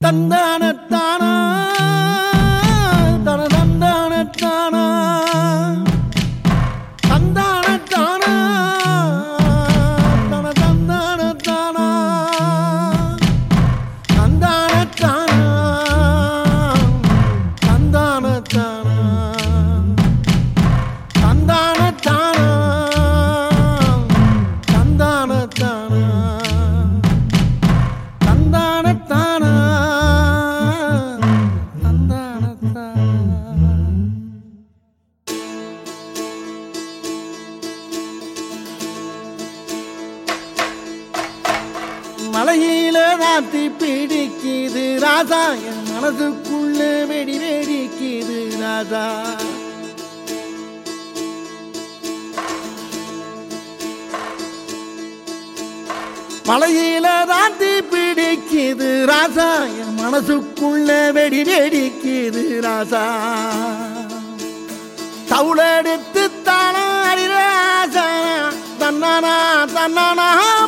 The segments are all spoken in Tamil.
தந்தானத்தானா தன மலையில ராத்தி பிடிக்குது. ராஜா என் மனதுக்குள்ள வெடி வெடிக்குது. ராஜா. மலையில ராத்தி பிடிக்குது. ராஜா என் மனசுக்குள்ள வெடி வெடிக்குது. ராஜா. தவுளெடுத்து தானா ராஜா. தன்னானா தன்னானா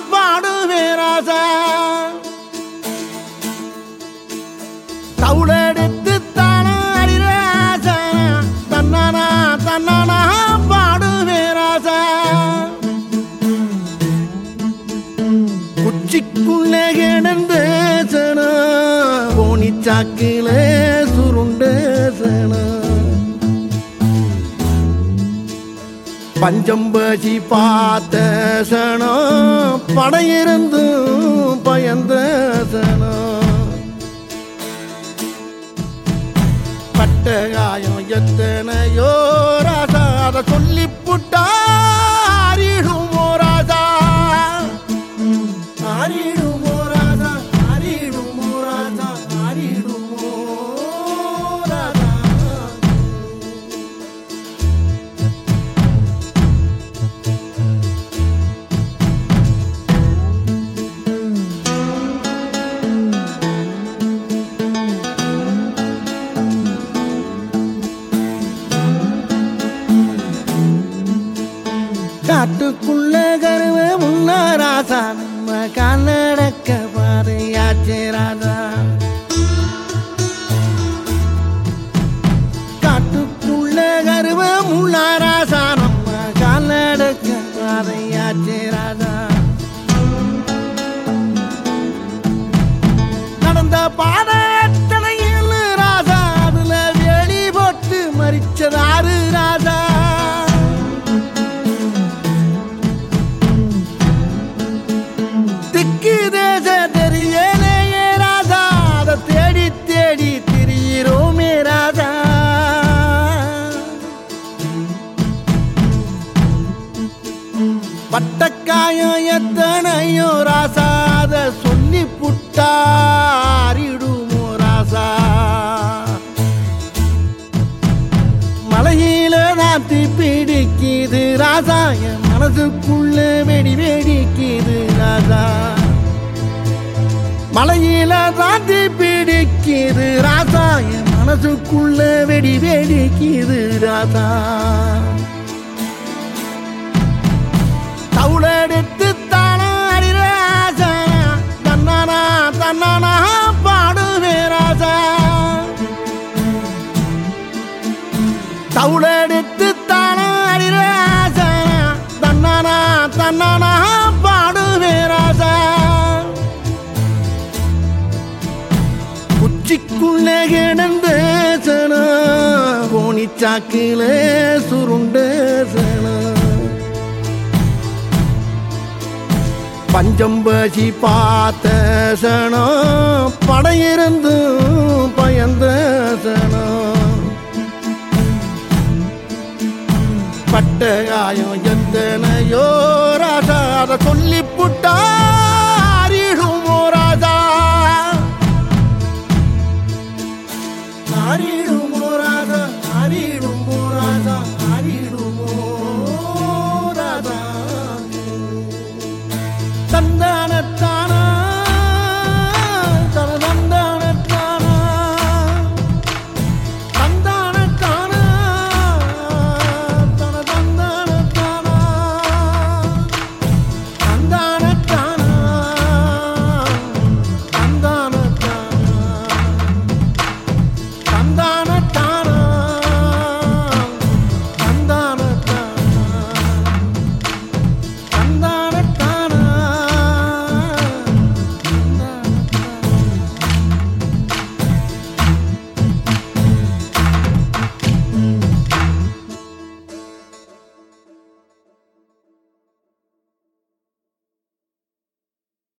நடந்தேசனா கிடந்த சுருண்டேசனா போனி சாக்கில சுருண்ட சனா. பஞ்சம்பசி பார்த்த சனம் படையிருந்தும் பயந்த சனம் பட்ட காயம் எத்தனையோ காட்டுக்குள்ள கருவ முன்னாராசா நம்ம கண்ணடக்க பாதையாச்சே ராஜா காட்டுக்குள்ள கருவ முன்னாராசா நம்ம கண்ணடக்க பாதையாச்சே ராஜா நடந்த பாடத்தனையில் பட்டக்காயம் எத்தனையோ ராசாத சொல்லி புட்டாரிடுமோ ராசா? மலையில நாத்தி பிடிக்குது ராசா. என் மனசுக்குள்ள வெடி வெடிக்குது ராசா. மலையில தாண்டி பிடிக்குது ராசா. என் மனசுக்குள்ள வெடி வெடிக்குது ராசா. சாக்கிலே சுருண்ட பஞ்சம்பசி பார்த்த சனம் படையிருந்தும்